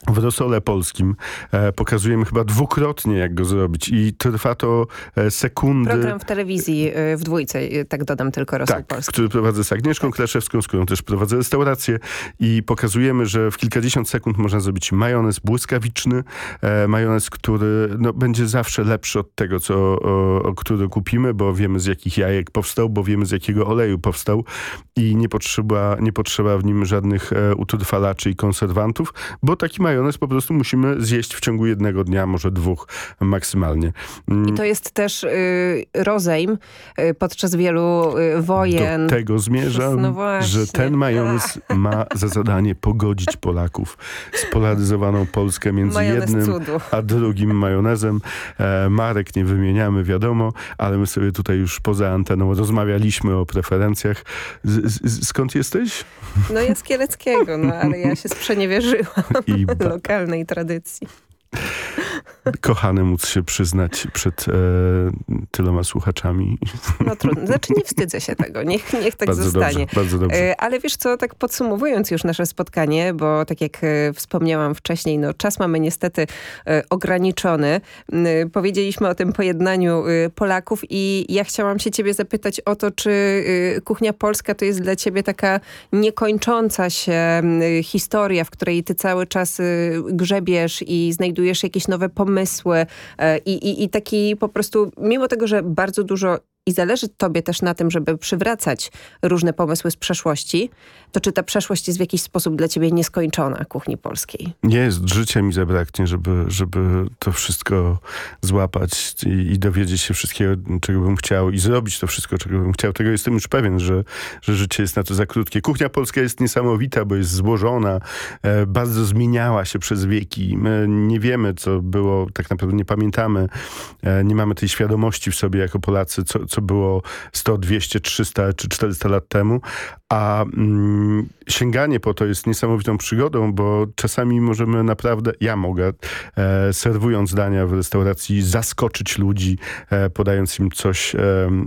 W rosole polskim e, pokazujemy chyba dwukrotnie, jak go zrobić i trwa to e, sekundy. Program w telewizji y, w dwójce, y, tak dodam tylko Rosół Tak, Polski. który prowadzę z Agnieszką Kraszewską, z którą też prowadzę restaurację i pokazujemy, że w kilkadziesiąt sekund można zrobić majonez błyskawiczny, e, majonez, który no, będzie zawsze lepszy od tego, co, o, o, który kupimy, bo wiemy z jakich jajek powstał, bo wiemy z jakiego oleju powstał i nie potrzeba, nie potrzeba w nim żadnych e, utrwalaczy i konserwantów, bo taki majonez po prostu musimy zjeść w ciągu jednego dnia, może dwóch maksymalnie. I to jest też y, rozejm y, podczas wielu y, wojen. Do tego zmierzam, No że ten majonez ma za zadanie pogodzić Polaków. Spolaryzowaną Polskę między Majonez jednym cudu. a drugim majonezem. E, marek nie wymieniamy, wiadomo, ale my sobie tutaj już poza anteną rozmawialiśmy o preferencjach. Z, z, skąd jesteś? No jest Kieleckiego, no ale ja się sprzeniewierzyłam I lokalnej tradycji. Kochane móc się przyznać przed e, tyloma słuchaczami. No trudno. Znaczy nie wstydzę się tego. Niech, niech tak Bardzo zostanie. dobrze, bardzo dobrze. E, Ale wiesz co, tak podsumowując już nasze spotkanie, bo tak jak e, wspomniałam wcześniej, no czas mamy niestety e, ograniczony. M, Powiedzieliśmy o tym pojednaniu Polaków i ja chciałam się ciebie zapytać o to, czy kuchnia polska to jest dla ciebie taka niekończąca się m, historia, w której ty cały czas grzebiesz i znajdujesz jakieś nowe pomysły e, i, i, i taki po prostu, mimo tego, że bardzo dużo i zależy tobie też na tym, żeby przywracać różne pomysły z przeszłości, to czy ta przeszłość jest w jakiś sposób dla ciebie nieskończona kuchni polskiej? Nie jest, życia mi zabraknie, żeby, żeby to wszystko złapać i, i dowiedzieć się wszystkiego, czego bym chciał i zrobić to wszystko, czego bym chciał. Tego jestem już pewien, że, że życie jest na to za krótkie. Kuchnia polska jest niesamowita, bo jest złożona, e, bardzo zmieniała się przez wieki. My nie wiemy, co było, tak naprawdę nie pamiętamy, e, nie mamy tej świadomości w sobie jako Polacy, co, co było 100, 200, 300 czy 400 lat temu, a mm, sięganie po to jest niesamowitą przygodą, bo czasami możemy naprawdę, ja mogę, e, serwując dania w restauracji, zaskoczyć ludzi, e, podając im coś e,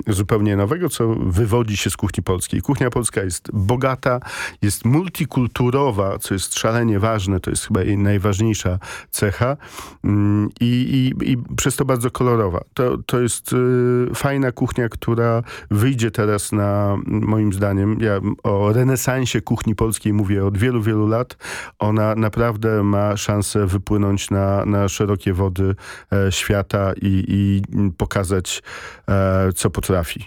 zupełnie nowego, co wywodzi się z kuchni polskiej. Kuchnia polska jest bogata, jest multikulturowa, co jest szalenie ważne, to jest chyba jej najważniejsza cecha mm, i, i, i przez to bardzo kolorowa. To, to jest y, fajna kuchnia, kuchnia, która wyjdzie teraz na, moim zdaniem, ja o renesansie kuchni polskiej mówię od wielu, wielu lat. Ona naprawdę ma szansę wypłynąć na, na szerokie wody e, świata i, i pokazać, e, co potrafi.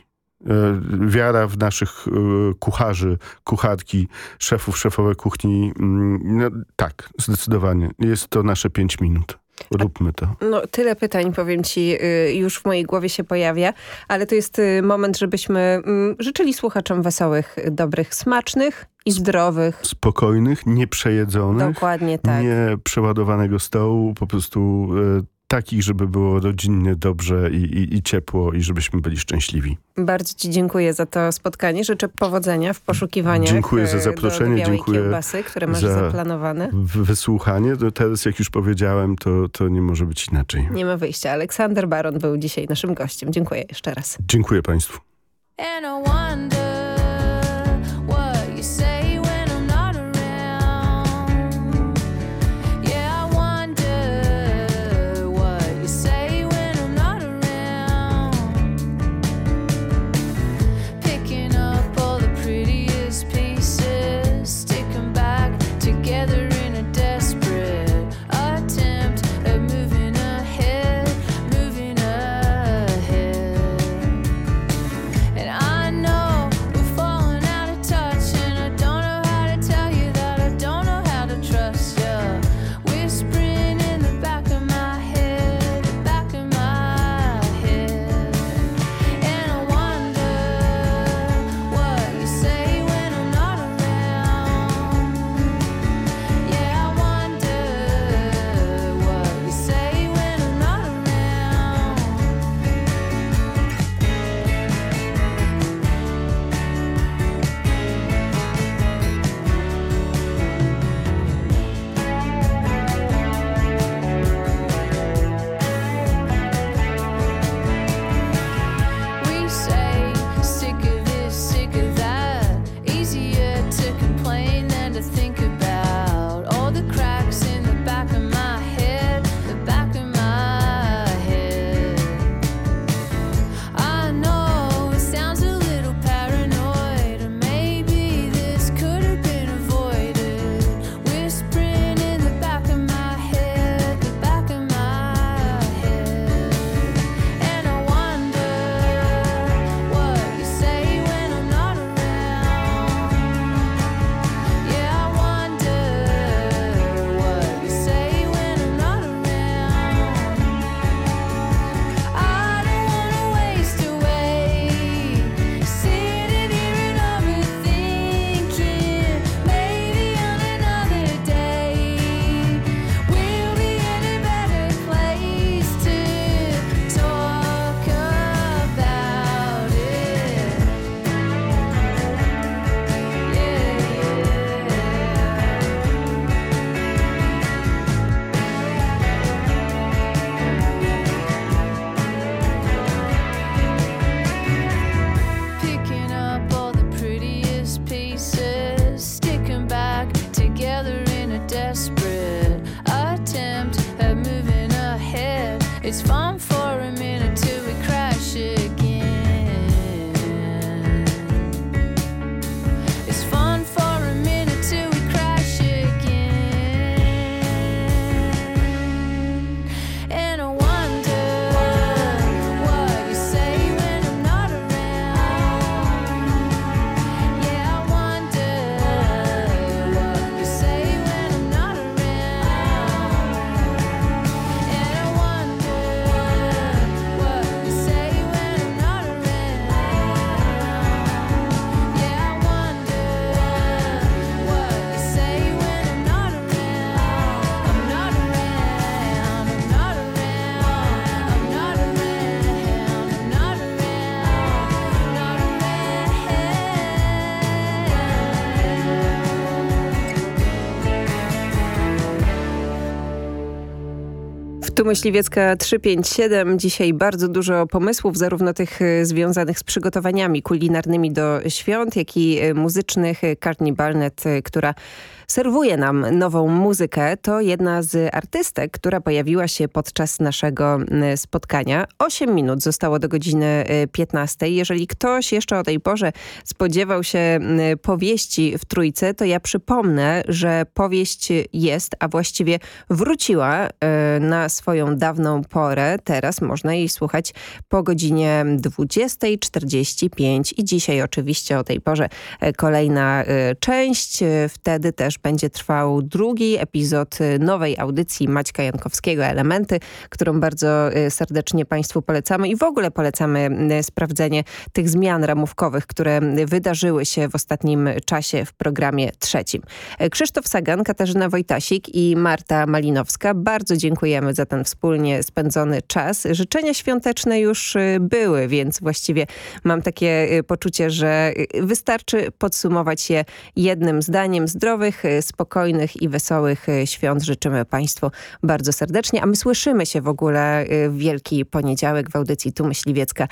E, wiara w naszych e, kucharzy, kucharki, szefów, szefowe kuchni, mm, no, tak, zdecydowanie. Jest to nasze pięć minut. Róbmy to. No, tyle pytań, powiem ci, y, już w mojej głowie się pojawia, ale to jest y, moment, żebyśmy mm, życzyli słuchaczom wesołych, dobrych, smacznych i zdrowych. Spokojnych, nieprzejedzonych. Dokładnie tak. Nie przeładowanego stołu, po prostu e, takich, żeby było rodzinnie, dobrze i, i, i, ciepło i żebyśmy byli szczęśliwi. Bardzo Ci dziękuję za to spotkanie. Życzę powodzenia w poszukiwaniach Dziękuję za zaproszenie, do dziękuję kiełbasy, które masz za zaplanowane. wysłuchanie. To teraz, jak już powiedziałem, to, to nie może być inaczej. Nie ma wyjścia. Aleksander Baron był dzisiaj naszym gościem. Dziękuję jeszcze raz. Dziękuję Państwu. Tu Myśliwiecka 357. Dzisiaj bardzo dużo pomysłów, zarówno tych y, związanych z przygotowaniami kulinarnymi do świąt, jak i y, muzycznych. Courtney Barnett, y, która serwuje nam nową muzykę. To jedna z artystek, która pojawiła się podczas naszego spotkania. 8 minut zostało do godziny 15. Jeżeli ktoś jeszcze o tej porze spodziewał się powieści w Trójce, to ja przypomnę, że powieść jest, a właściwie wróciła na swoją dawną porę. Teraz można jej słuchać po godzinie 20.45 i dzisiaj oczywiście o tej porze kolejna część. Wtedy też będzie trwał drugi epizod nowej audycji Maćka Jankowskiego Elementy, którą bardzo serdecznie Państwu polecamy i w ogóle polecamy sprawdzenie tych zmian ramówkowych, które wydarzyły się w ostatnim czasie w programie trzecim. Krzysztof Sagan, Katarzyna Wojtasik i Marta Malinowska. Bardzo dziękujemy za ten wspólnie spędzony czas. Życzenia świąteczne już y, były, więc właściwie mam takie y, poczucie, że y, wystarczy podsumować je jednym zdaniem. Zdrowych, spokojnych i wesołych y, świąt życzymy Państwu bardzo serdecznie, a my słyszymy się w ogóle y, w Wielki Poniedziałek w audycji Tu Myśliwiecka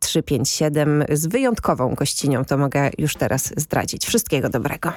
357 y, z wyjątkową gościnią, to mogę już teraz zdradzić. Wszystkiego dobrego.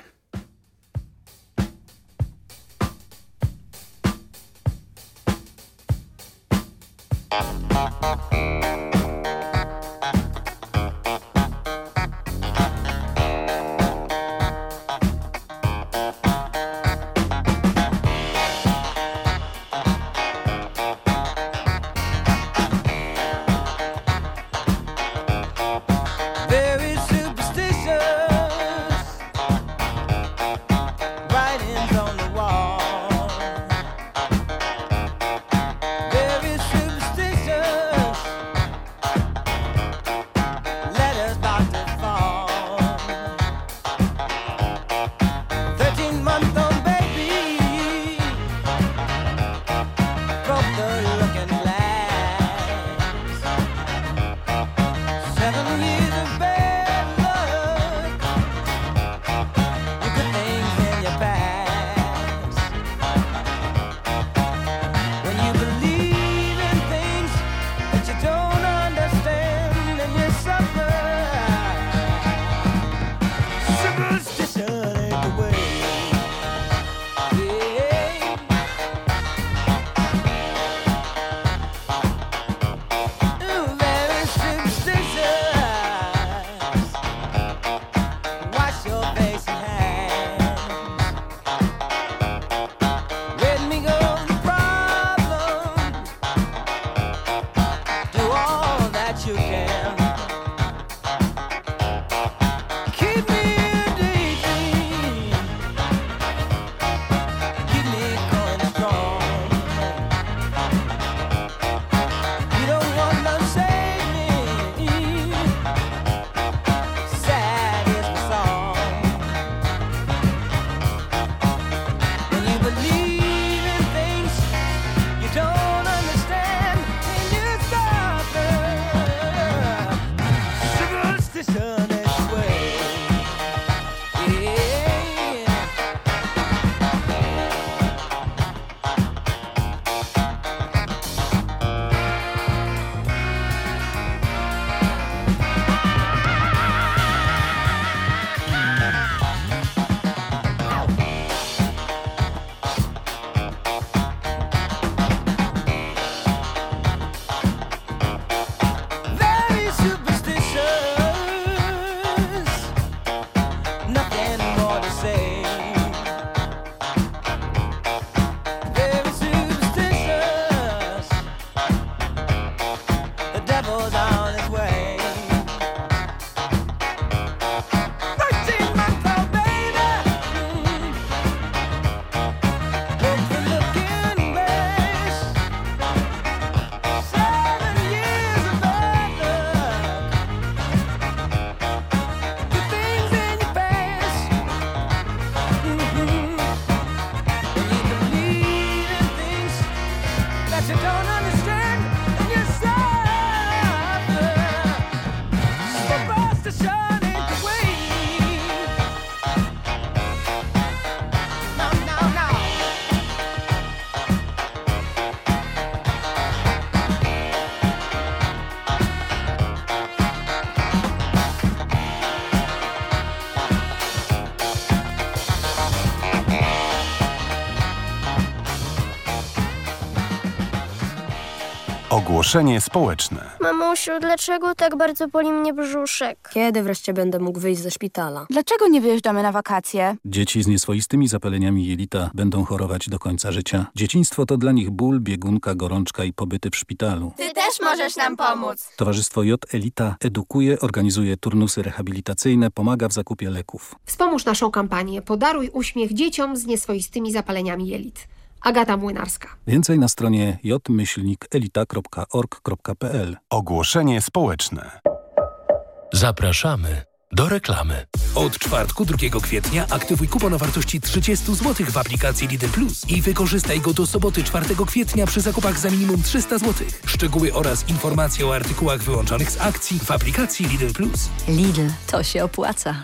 Ogłoszenie społeczne. Mamusiu, dlaczego tak bardzo boli mnie brzuszek? Kiedy wreszcie będę mógł wyjść ze szpitala? Dlaczego nie wyjeżdżamy na wakacje? Dzieci z nieswoistymi zapaleniami jelita będą chorować do końca życia. Dzieciństwo to dla nich ból, biegunka, gorączka i pobyty w szpitalu. Ty też możesz nam pomóc. Towarzystwo J Elita edukuje, organizuje turnusy rehabilitacyjne, pomaga w zakupie leków. Wspomóż naszą kampanię Podaruj uśmiech dzieciom z nieswoistymi zapaleniami jelit. Agata Młynarska. Więcej na stronie jmyślnikelita.org.pl Ogłoszenie społeczne. Zapraszamy do reklamy. Od czwartku 2 kwietnia aktywuj kupon o wartości 30 zł w aplikacji Lidl Plus i wykorzystaj go do soboty 4 kwietnia przy zakupach za minimum 300 zł. Szczegóły oraz informacje o artykułach wyłączonych z akcji w aplikacji Lidl Plus. Lidl, to się opłaca.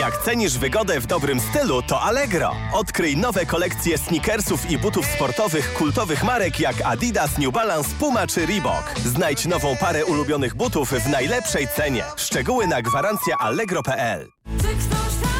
Jak cenisz wygodę w dobrym stylu, to Allegro. Odkryj nowe kolekcje sneakersów i butów sportowych kultowych marek jak Adidas, New Balance, Puma czy Reebok. Znajdź nową parę ulubionych butów w najlepszej cenie. Szczegóły na gwarancja allegro.pl.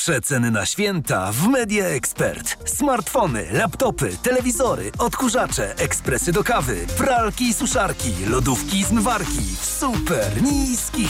Przeceny na święta w Media Expert. Smartfony, laptopy, telewizory, odkurzacze, ekspresy do kawy, pralki i suszarki, lodówki i zmywarki w super niskich